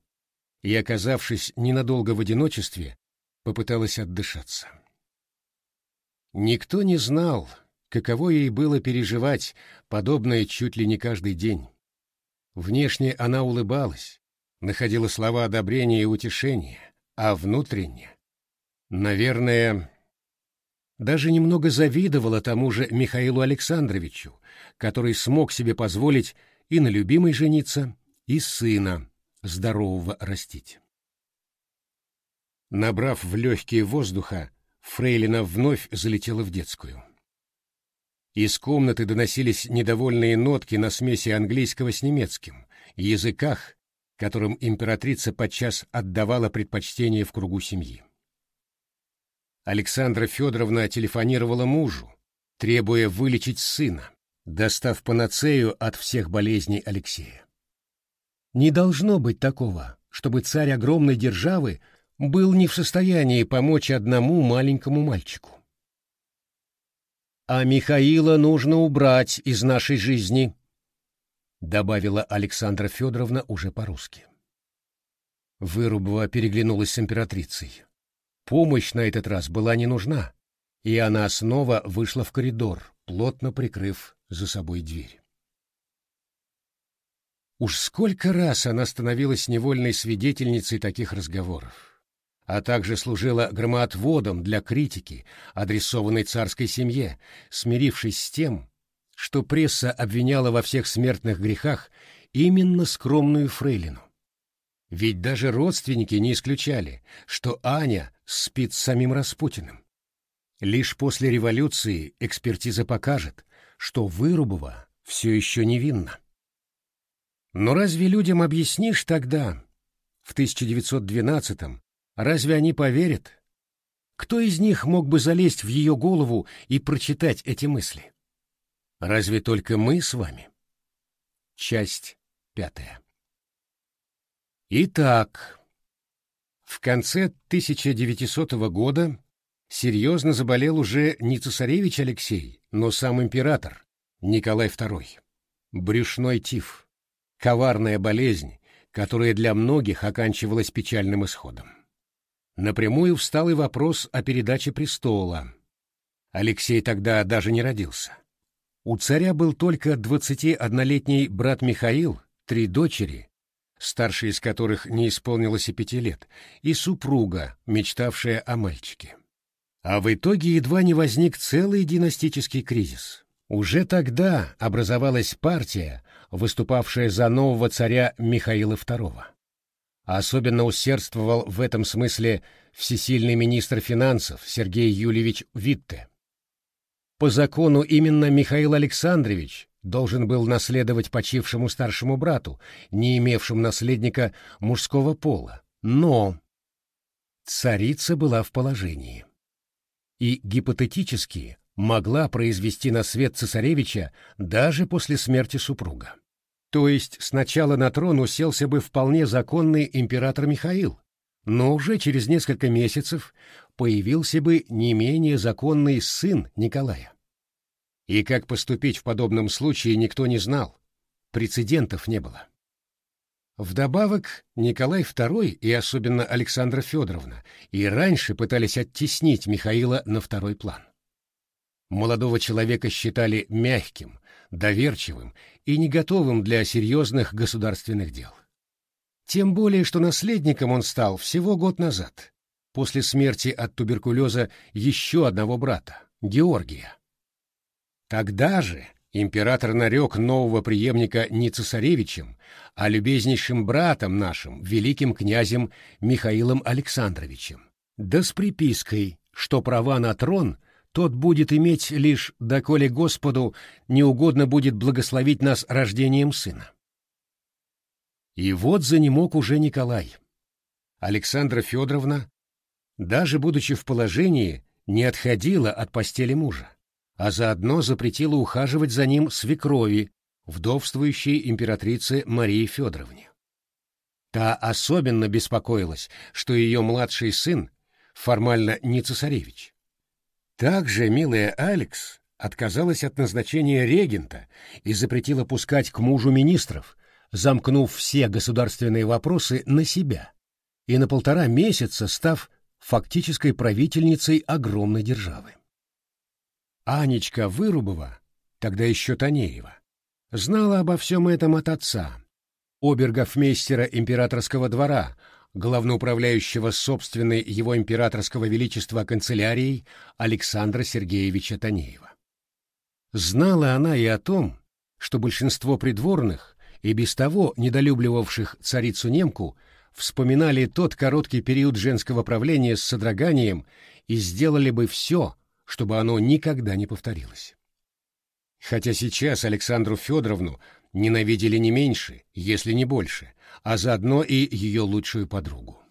и, оказавшись ненадолго в одиночестве, попыталась отдышаться. Никто не знал, каково ей было переживать подобное чуть ли не каждый день. Внешне она улыбалась, находила слова одобрения и утешения, а внутренне, наверное, даже немного завидовала тому же Михаилу Александровичу, который смог себе позволить и на любимой жениться, и сына здорового растить. Набрав в легкие воздуха, Фрейлина вновь залетела в детскую. Из комнаты доносились недовольные нотки на смеси английского с немецким, языках, которым императрица подчас отдавала предпочтение в кругу семьи. Александра Федоровна телефонировала мужу, требуя вылечить сына, достав панацею от всех болезней Алексея. Не должно быть такого, чтобы царь огромной державы был не в состоянии помочь одному маленькому мальчику. «А Михаила нужно убрать из нашей жизни», — добавила Александра Федоровна уже по-русски. Вырубова переглянулась с императрицей. Помощь на этот раз была не нужна, и она снова вышла в коридор, плотно прикрыв за собой дверь. Уж сколько раз она становилась невольной свидетельницей таких разговоров а также служила громоотводом для критики, адресованной царской семье, смирившись с тем, что пресса обвиняла во всех смертных грехах именно скромную фрейлину. Ведь даже родственники не исключали, что Аня спит с самим Распутиным. Лишь после революции экспертиза покажет, что Вырубова все еще невинна. Но разве людям объяснишь тогда, в 1912-м, Разве они поверят? Кто из них мог бы залезть в ее голову и прочитать эти мысли? Разве только мы с вами? Часть пятая. Итак, в конце 1900 года серьезно заболел уже не цесаревич Алексей, но сам император Николай II. Брюшной тиф. Коварная болезнь, которая для многих оканчивалась печальным исходом напрямую встал и вопрос о передаче престола. Алексей тогда даже не родился. У царя был только 21-летний брат Михаил, три дочери, старшей из которых не исполнилось и пяти лет, и супруга, мечтавшая о мальчике. А в итоге едва не возник целый династический кризис. Уже тогда образовалась партия, выступавшая за нового царя Михаила II. Особенно усердствовал в этом смысле всесильный министр финансов Сергей Юльевич Витте. По закону именно Михаил Александрович должен был наследовать почившему старшему брату, не имевшему наследника мужского пола. Но царица была в положении. И гипотетически могла произвести на свет цесаревича даже после смерти супруга. То есть сначала на трон уселся бы вполне законный император Михаил, но уже через несколько месяцев появился бы не менее законный сын Николая. И как поступить в подобном случае никто не знал, прецедентов не было. Вдобавок, Николай II и особенно Александра Федоровна и раньше пытались оттеснить Михаила на второй план. Молодого человека считали мягким, доверчивым и не готовым для серьезных государственных дел. Тем более, что наследником он стал всего год назад, после смерти от туберкулеза еще одного брата, Георгия. Тогда же император нарек нового преемника не цесаревичем, а любезнейшим братом нашим, великим князем Михаилом Александровичем, да с припиской, что права на трон тот будет иметь лишь, доколе Господу не угодно будет благословить нас рождением сына. И вот занемог уже Николай. Александра Федоровна, даже будучи в положении, не отходила от постели мужа, а заодно запретила ухаживать за ним свекрови, вдовствующей императрице Марии Федоровне. Та особенно беспокоилась, что ее младший сын, формально не цесаревич. Также милая Алекс отказалась от назначения регента и запретила пускать к мужу министров, замкнув все государственные вопросы на себя и на полтора месяца став фактической правительницей огромной державы. Анечка Вырубова, тогда еще Танеева, знала обо всем этом от отца, обергофмейстера императорского двора, главноуправляющего собственной его императорского величества канцелярией Александра Сергеевича Танеева. Знала она и о том, что большинство придворных и без того недолюбливавших царицу-немку вспоминали тот короткий период женского правления с содроганием и сделали бы все, чтобы оно никогда не повторилось. Хотя сейчас Александру Федоровну ненавидели не меньше, если не больше, а заодно и ее лучшую подругу.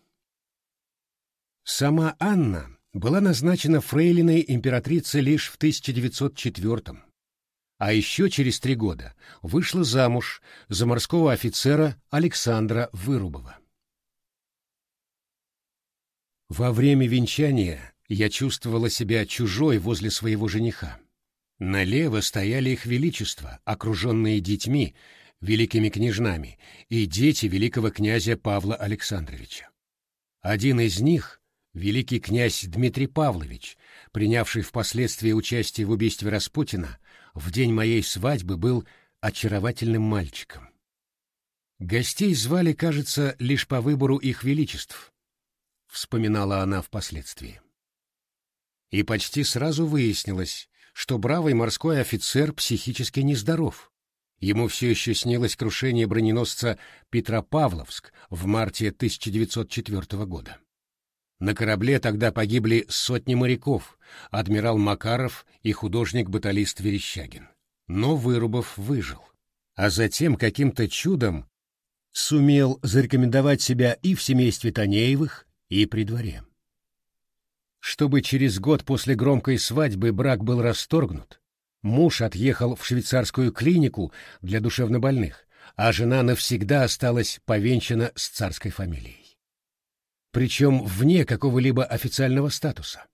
Сама Анна была назначена фрейлиной императрицы лишь в 1904 а еще через три года вышла замуж за морского офицера Александра Вырубова. Во время венчания я чувствовала себя чужой возле своего жениха. Налево стояли их величество, окруженные детьми, великими княжнами, и дети великого князя Павла Александровича. Один из них, великий князь Дмитрий Павлович, принявший впоследствии участие в убийстве Распутина, в день моей свадьбы был очаровательным мальчиком. Гостей звали, кажется, лишь по выбору их величеств, вспоминала она впоследствии. И почти сразу выяснилось, что бравый морской офицер психически нездоров. Ему все еще снилось крушение броненосца Петропавловск в марте 1904 года. На корабле тогда погибли сотни моряков, адмирал Макаров и художник-баталист Верещагин. Но Вырубов выжил. А затем каким-то чудом сумел зарекомендовать себя и в семействе Танеевых, и при дворе. Чтобы через год после громкой свадьбы брак был расторгнут, муж отъехал в швейцарскую клинику для душевнобольных, а жена навсегда осталась повенчана с царской фамилией. Причем вне какого-либо официального статуса.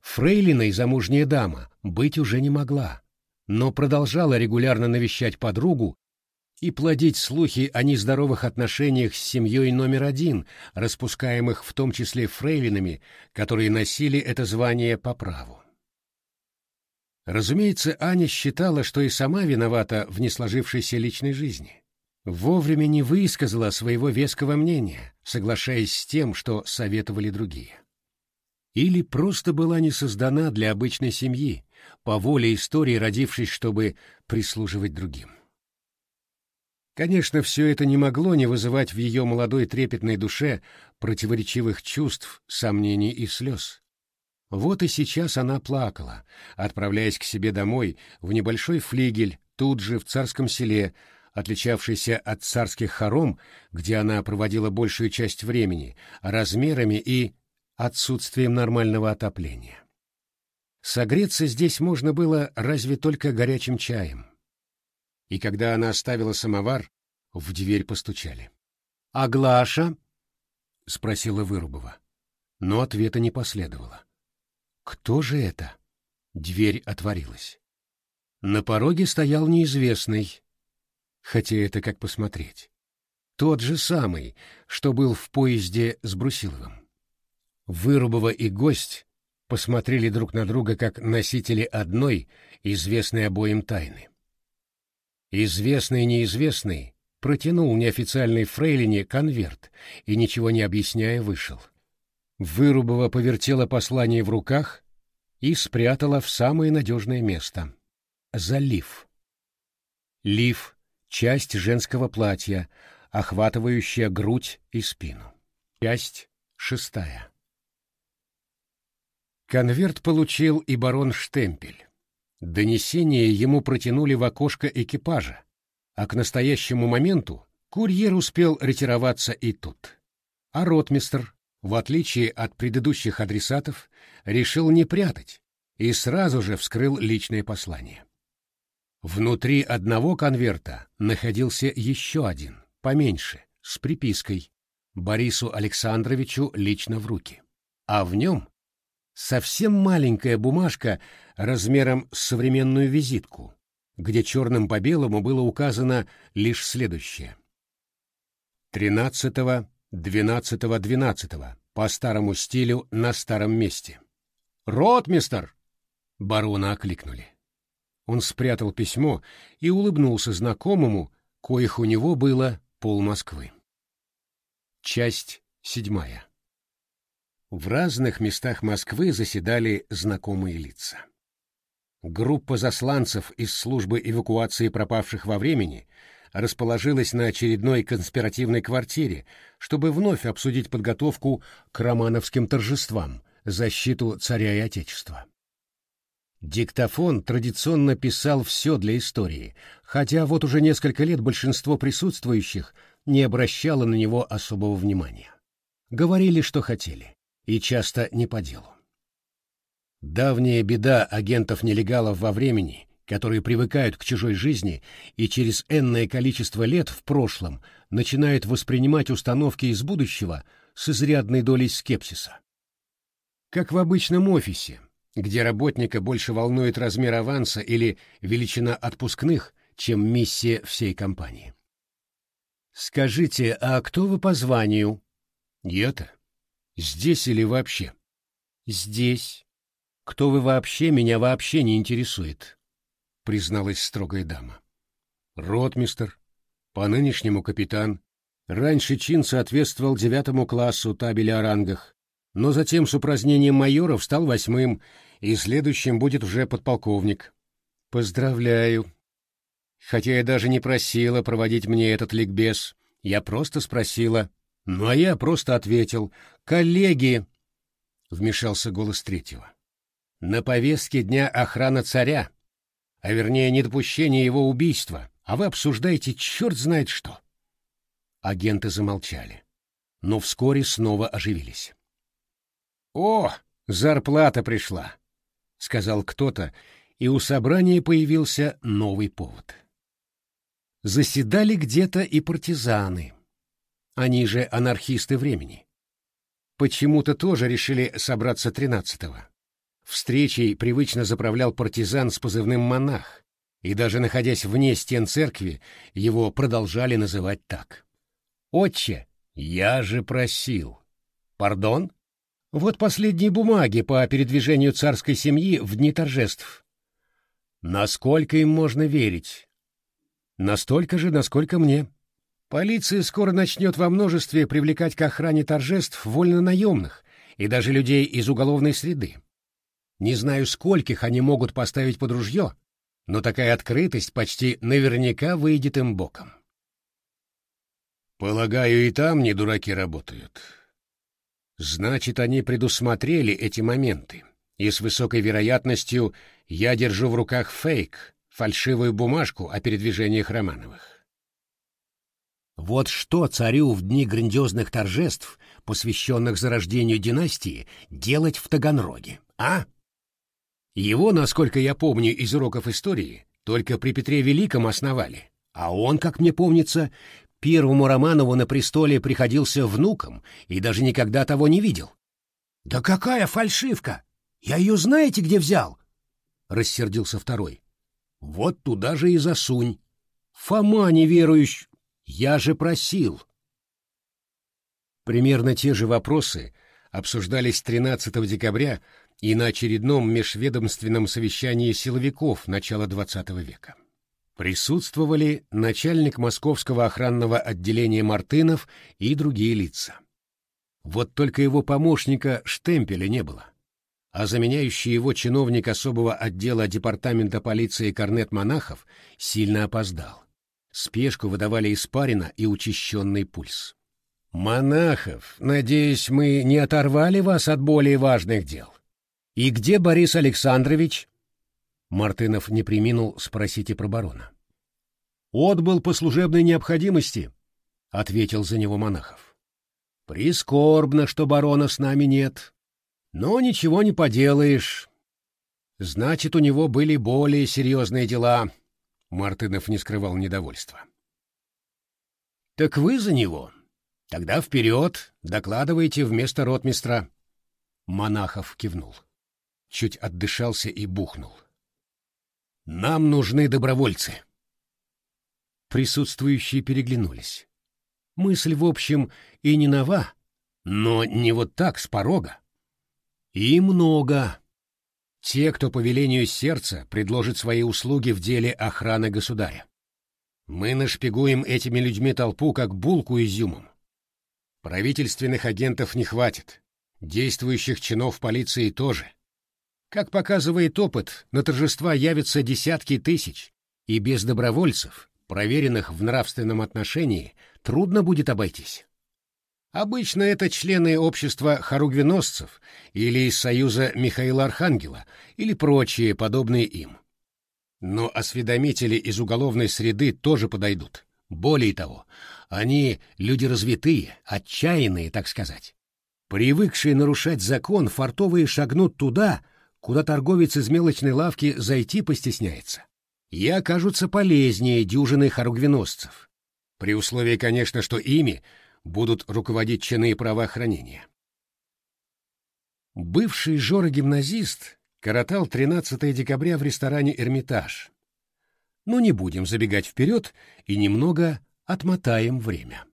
Фрейлиной замужняя дама быть уже не могла, но продолжала регулярно навещать подругу и плодить слухи о нездоровых отношениях с семьей номер один, распускаемых в том числе фрейлинами, которые носили это звание по праву. Разумеется, Аня считала, что и сама виновата в несложившейся личной жизни. Вовремя не высказала своего веского мнения, соглашаясь с тем, что советовали другие. Или просто была не создана для обычной семьи, по воле истории родившись, чтобы прислуживать другим. Конечно, все это не могло не вызывать в ее молодой трепетной душе противоречивых чувств, сомнений и слез. Вот и сейчас она плакала, отправляясь к себе домой в небольшой флигель, тут же в царском селе, отличавшийся от царских хором, где она проводила большую часть времени, размерами и отсутствием нормального отопления. Согреться здесь можно было разве только горячим чаем и когда она оставила самовар, в дверь постучали. — А Глаша? — спросила Вырубова. Но ответа не последовало. — Кто же это? Дверь отворилась. На пороге стоял неизвестный, хотя это как посмотреть. Тот же самый, что был в поезде с Брусиловым. Вырубова и гость посмотрели друг на друга как носители одной, известной обоим тайны. Известный неизвестный протянул неофициальной фрейлине конверт и, ничего не объясняя, вышел. Вырубова повертела послание в руках и спрятала в самое надежное место — залив. Лиф — часть женского платья, охватывающая грудь и спину. Часть шестая. Конверт получил и барон Штемпель. Донесение ему протянули в окошко экипажа, а к настоящему моменту курьер успел ретироваться и тут. А ротмистр, в отличие от предыдущих адресатов, решил не прятать и сразу же вскрыл личное послание. Внутри одного конверта находился еще один, поменьше, с припиской Борису Александровичу лично в руки. А в нем совсем маленькая бумажка размером с современную визитку, где черным по белому было указано лишь следующее. 13 12 12 по старому стилю на старом месте. «Ротмистер!» — барона окликнули. Он спрятал письмо и улыбнулся знакомому, коих у него было пол Москвы. Часть седьмая. В разных местах Москвы заседали знакомые лица. Группа засланцев из службы эвакуации пропавших во времени расположилась на очередной конспиративной квартире, чтобы вновь обсудить подготовку к романовским торжествам, защиту царя и отечества. Диктофон традиционно писал все для истории, хотя вот уже несколько лет большинство присутствующих не обращало на него особого внимания. Говорили, что хотели и часто не по делу. Давняя беда агентов-нелегалов во времени, которые привыкают к чужой жизни и через энное количество лет в прошлом начинают воспринимать установки из будущего с изрядной долей скепсиса. Как в обычном офисе, где работника больше волнует размер аванса или величина отпускных, чем миссия всей компании. «Скажите, а кто вы по званию?» «Я-то?» Здесь или вообще? Здесь. Кто вы вообще, меня вообще не интересует, призналась строгая дама. Ротмистер, по нынешнему капитан. Раньше чин соответствовал девятому классу табеля о рангах, но затем с упразднением майоров стал восьмым, и следующим будет уже подполковник. Поздравляю. Хотя я даже не просила проводить мне этот ликбез, я просто спросила, ну а я просто ответил «Коллеги!» — вмешался голос третьего. «На повестке дня охрана царя, а вернее недопущение его убийства, а вы обсуждаете черт знает что». Агенты замолчали, но вскоре снова оживились. «О, зарплата пришла!» — сказал кто-то, и у собрания появился новый повод. Заседали где-то и партизаны — они же анархисты времени. Почему-то тоже решили собраться тринадцатого. Встречей привычно заправлял партизан с позывным «Монах», и даже находясь вне стен церкви, его продолжали называть так. «Отче, я же просил». «Пардон?» Вот последние бумаги по передвижению царской семьи в дни торжеств. Насколько им можно верить? Настолько же, насколько мне. Полиция скоро начнет во множестве привлекать к охране торжеств вольно-наемных и даже людей из уголовной среды. Не знаю, скольких они могут поставить под ружье, но такая открытость почти наверняка выйдет им боком. Полагаю, и там не дураки работают. Значит, они предусмотрели эти моменты, и с высокой вероятностью я держу в руках фейк, фальшивую бумажку о передвижениях Романовых. Вот что царю в дни грандиозных торжеств, посвященных зарождению династии, делать в Таганроге, а? Его, насколько я помню из уроков истории, только при Петре Великом основали, а он, как мне помнится, первому Романову на престоле приходился внуком и даже никогда того не видел. «Да какая фальшивка! Я ее знаете, где взял?» — рассердился второй. «Вот туда же и засунь. Фома неверующий, я же просил. Примерно те же вопросы обсуждались 13 декабря и на очередном межведомственном совещании силовиков начала XX века. Присутствовали начальник московского охранного отделения Мартынов и другие лица. Вот только его помощника Штемпеля не было. а заменяющий его чиновник особого отдела департамента полиции Корнет Монахов сильно опоздал. Спешку выдавали испарина и учащенный пульс. «Монахов, надеюсь, мы не оторвали вас от более важных дел. И где Борис Александрович?» Мартынов не приминул спросить и про барона. «Отбыл по служебной необходимости», — ответил за него Монахов. «Прискорбно, что барона с нами нет. Но ничего не поделаешь. Значит, у него были более серьезные дела». Мартынов не скрывал недовольства. «Так вы за него?» Тогда вперед, докладывайте вместо ротмистра. Монахов кивнул. Чуть отдышался и бухнул. Нам нужны добровольцы. Присутствующие переглянулись. Мысль, в общем, и не нова, но не вот так, с порога. И много. Те, кто по велению сердца предложит свои услуги в деле охраны государя. Мы нашпигуем этими людьми толпу, как булку изюмом. Правительственных агентов не хватит, действующих чинов полиции тоже. Как показывает опыт, на торжества явятся десятки тысяч, и без добровольцев, проверенных в нравственном отношении, трудно будет обойтись. Обычно это члены общества хоругвеносцев или из союза Михаила Архангела или прочие, подобные им. Но осведомители из уголовной среды тоже подойдут. Более того, они люди развитые, отчаянные, так сказать. Привыкшие нарушать закон, фартовые шагнут туда, куда торговец из мелочной лавки зайти постесняется. И окажутся полезнее дюжины хоругвеносцев. При условии, конечно, что ими будут руководить чины правоохранения. Бывший Жора-гимназист коротал 13 декабря в ресторане «Эрмитаж», но не будем забегать вперед и немного отмотаем время.